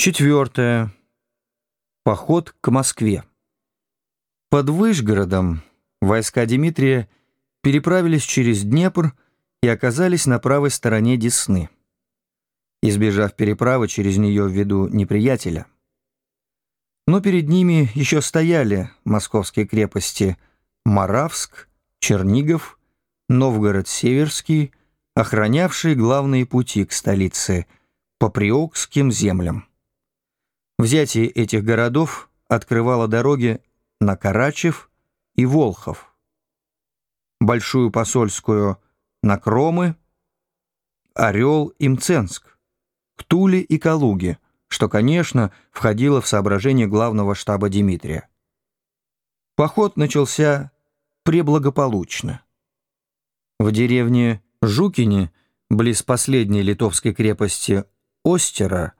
Четвертое. Поход к Москве. Под Выжгородом войска Дмитрия переправились через Днепр и оказались на правой стороне Десны, избежав переправы через нее ввиду неприятеля. Но перед ними еще стояли московские крепости Моравск, Чернигов, Новгород-Северский, охранявшие главные пути к столице по Приокским землям. Взятие этих городов открывало дороги на Карачев и Волхов, Большую посольскую на Кромы, Орел и Мценск, к Туле и Калуге, что, конечно, входило в соображение главного штаба Дмитрия. Поход начался преблагополучно. В деревне Жукине, близ последней литовской крепости Остера,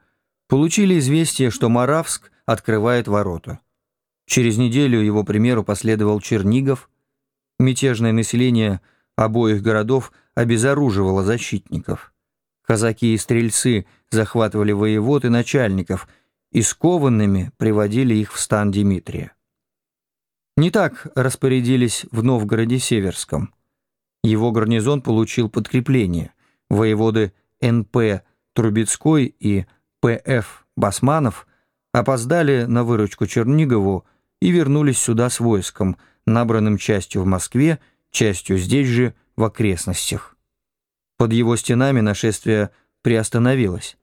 получили известие, что Моравск открывает ворота. Через неделю его примеру последовал Чернигов. Мятежное население обоих городов обезоруживало защитников. Казаки и стрельцы захватывали воевод и начальников и скованными приводили их в стан Дмитрия. Не так распорядились в Новгороде Северском. Его гарнизон получил подкрепление. Воеводы Н.П. Трубецкой и П.Ф. Басманов опоздали на выручку Чернигову и вернулись сюда с войском, набранным частью в Москве, частью здесь же, в окрестностях. Под его стенами нашествие приостановилось.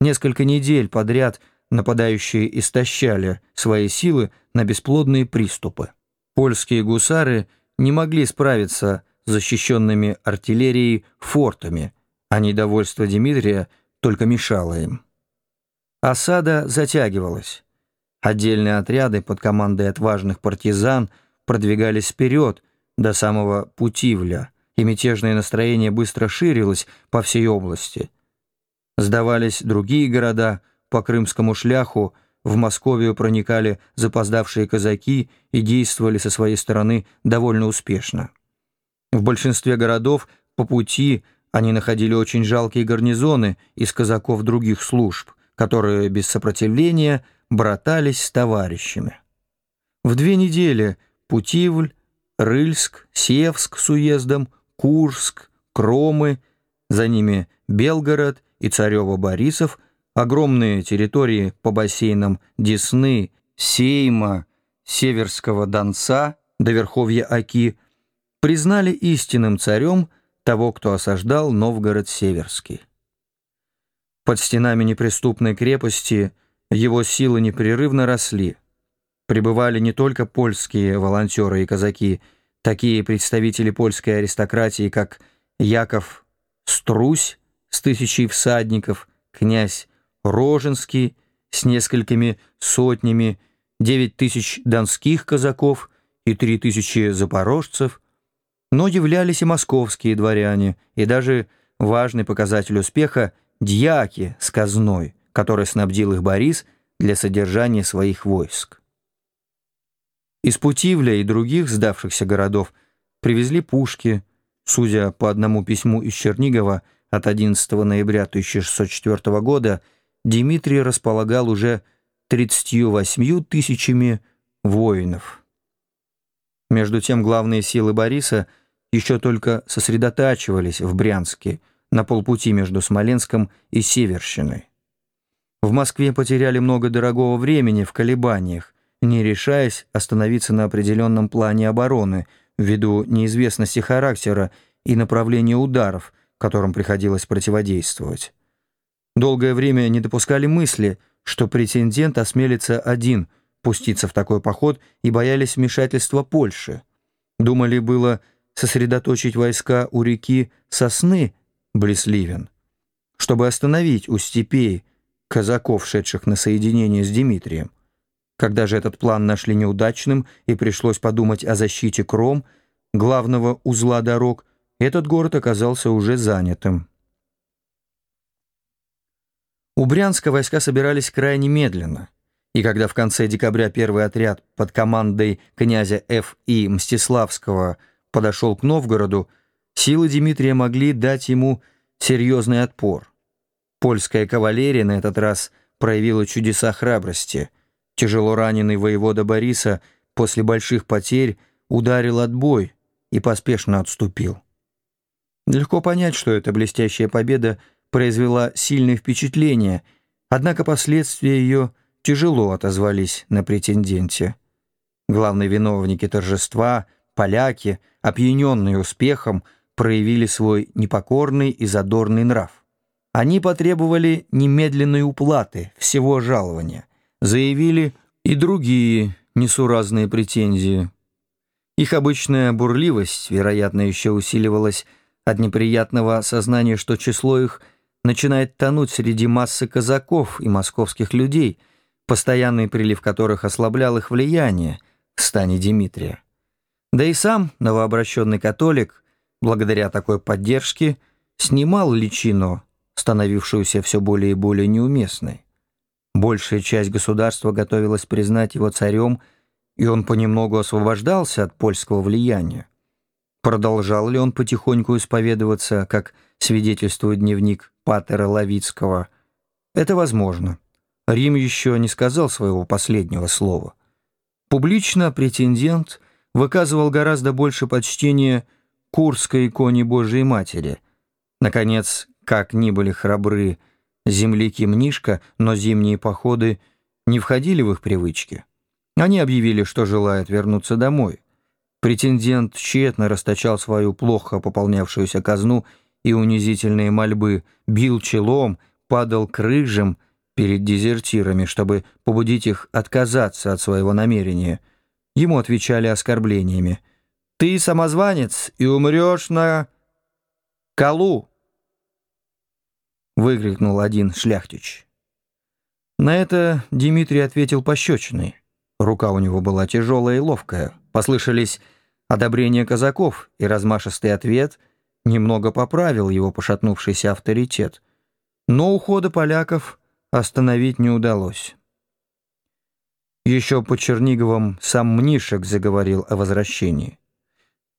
Несколько недель подряд нападающие истощали свои силы на бесплодные приступы. Польские гусары не могли справиться с защищенными артиллерией фортами, а недовольство Дмитрия только мешало им. Осада затягивалась. Отдельные отряды под командой отважных партизан продвигались вперед до самого Путивля, и мятежное настроение быстро ширилось по всей области. Сдавались другие города, по крымскому шляху в Московию проникали запоздавшие казаки и действовали со своей стороны довольно успешно. В большинстве городов по пути они находили очень жалкие гарнизоны из казаков других служб, которые без сопротивления братались с товарищами. В две недели Путивль, Рыльск, Севск с уездом, Курск, Кромы, за ними Белгород и Царево-Борисов, огромные территории по бассейнам Десны, Сейма, Северского Донца до Верховья Оки, признали истинным царем того, кто осаждал Новгород Северский. Под стенами неприступной крепости его силы непрерывно росли. Прибывали не только польские волонтеры и казаки, такие представители польской аристократии, как Яков Струсь с тысячей всадников, князь Роженский с несколькими сотнями, девять тысяч донских казаков и три тысячи запорожцев, но являлись и московские дворяне, и даже важный показатель успеха дьяки с казной, который снабдил их Борис для содержания своих войск. Из Путивля и других сдавшихся городов привезли пушки, судя по одному письму из Чернигова от 11 ноября 1604 года, Дмитрий располагал уже 38 тысячами воинов. Между тем главные силы Бориса еще только сосредотачивались в Брянске, на полпути между Смоленском и Северщиной. В Москве потеряли много дорогого времени в колебаниях, не решаясь остановиться на определенном плане обороны ввиду неизвестности характера и направления ударов, которым приходилось противодействовать. Долгое время не допускали мысли, что претендент осмелится один пуститься в такой поход и боялись вмешательства Польши. Думали было сосредоточить войска у реки Сосны Блесливен, чтобы остановить у степей казаков, шедших на соединение с Дмитрием. Когда же этот план нашли неудачным и пришлось подумать о защите Кром, главного узла дорог, этот город оказался уже занятым. У Брянска войска собирались крайне медленно, и когда в конце декабря первый отряд под командой князя Ф. И. Мстиславского подошел к Новгороду, Силы Дмитрия могли дать ему серьезный отпор. Польская кавалерия на этот раз проявила чудеса храбрости. Тяжело раненый воевода Бориса после больших потерь ударил отбой и поспешно отступил. Легко понять, что эта блестящая победа произвела сильное впечатление, однако последствия ее тяжело отозвались на претенденте. Главные виновники торжества, поляки, опьяненные успехом, проявили свой непокорный и задорный нрав. Они потребовали немедленной уплаты всего жалования, заявили и другие несуразные претензии. Их обычная бурливость, вероятно, еще усиливалась от неприятного осознания, что число их начинает тонуть среди массы казаков и московских людей, постоянный прилив которых ослаблял их влияние в стане Дмитрия. Да и сам новообращенный католик, благодаря такой поддержке, снимал личину становившуюся все более и более неуместной. Большая часть государства готовилась признать его царем, и он понемногу освобождался от польского влияния. Продолжал ли он потихоньку исповедоваться, как свидетельствует дневник Патера Лавицкого? Это возможно. Рим еще не сказал своего последнего слова. Публично претендент выказывал гораздо больше почтения Курской иконе Божией Матери. Наконец, как ни были храбры земляки Мнишка, но зимние походы не входили в их привычки. Они объявили, что желают вернуться домой. Претендент тщетно расточал свою плохо пополнявшуюся казну и унизительные мольбы, бил челом, падал крыжем перед дезертирами, чтобы побудить их отказаться от своего намерения. Ему отвечали оскорблениями. «Ты самозванец и умрешь на колу!» выкрикнул один шляхтич. На это Дмитрий ответил пощечиной. Рука у него была тяжелая и ловкая. Послышались одобрения казаков, и размашистый ответ немного поправил его пошатнувшийся авторитет. Но ухода поляков остановить не удалось. Еще по Черниговым сам Мнишек заговорил о возвращении.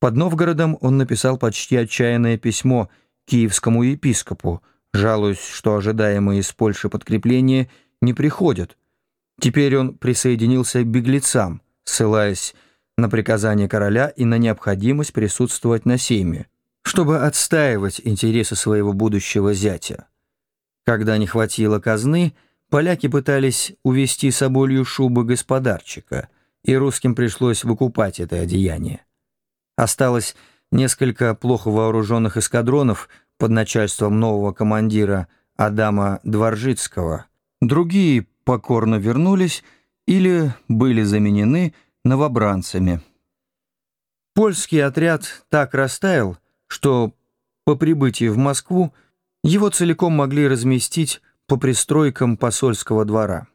Под Новгородом он написал почти отчаянное письмо киевскому епископу, жалуясь, что ожидаемые из Польши подкрепления не приходят. Теперь он присоединился к беглецам, ссылаясь на приказание короля и на необходимость присутствовать на сейме, чтобы отстаивать интересы своего будущего зятя. Когда не хватило казны, поляки пытались увести соболью шубы господарчика, и русским пришлось выкупать это одеяние. Осталось несколько плохо вооруженных эскадронов, под начальством нового командира Адама Дворжицкого. Другие покорно вернулись или были заменены новобранцами. Польский отряд так растаял, что по прибытии в Москву его целиком могли разместить по пристройкам посольского двора.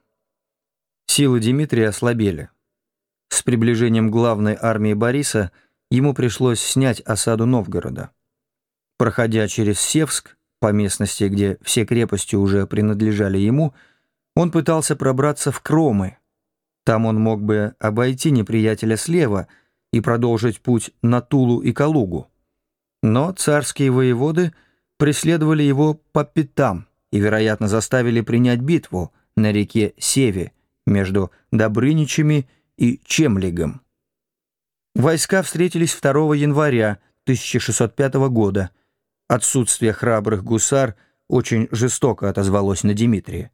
Силы Дмитрия ослабели. С приближением главной армии Бориса ему пришлось снять осаду Новгорода. Проходя через Севск, по местности, где все крепости уже принадлежали ему, он пытался пробраться в Кромы. Там он мог бы обойти неприятеля слева и продолжить путь на Тулу и Калугу. Но царские воеводы преследовали его по пятам и, вероятно, заставили принять битву на реке Севе между Добрыничами и Чемлигом. Войска встретились 2 января 1605 года – Отсутствие храбрых гусар очень жестоко отозвалось на Дмитрия.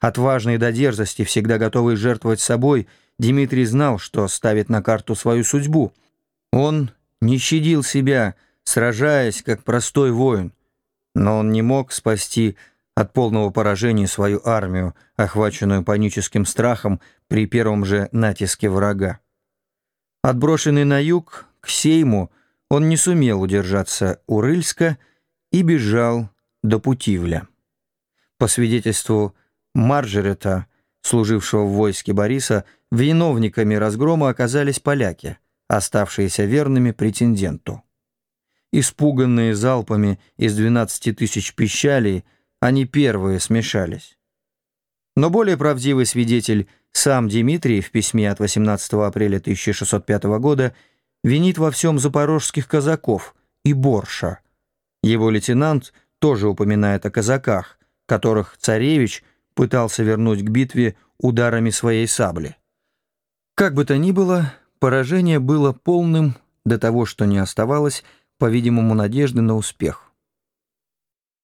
Отважный до дерзости, всегда готовый жертвовать собой, Дмитрий знал, что ставит на карту свою судьбу. Он не щадил себя, сражаясь, как простой воин. Но он не мог спасти от полного поражения свою армию, охваченную паническим страхом при первом же натиске врага. Отброшенный на юг, к Сейму, он не сумел удержаться у Рыльска и бежал до Путивля. По свидетельству Марджерета, служившего в войске Бориса, виновниками разгрома оказались поляки, оставшиеся верными претенденту. Испуганные залпами из 12 тысяч пищалей, они первые смешались. Но более правдивый свидетель, сам Дмитрий, в письме от 18 апреля 1605 года, винит во всем запорожских казаков и Борша – его лейтенант тоже упоминает о казаках, которых царевич пытался вернуть к битве ударами своей сабли. Как бы то ни было, поражение было полным до того, что не оставалось, по-видимому, надежды на успех.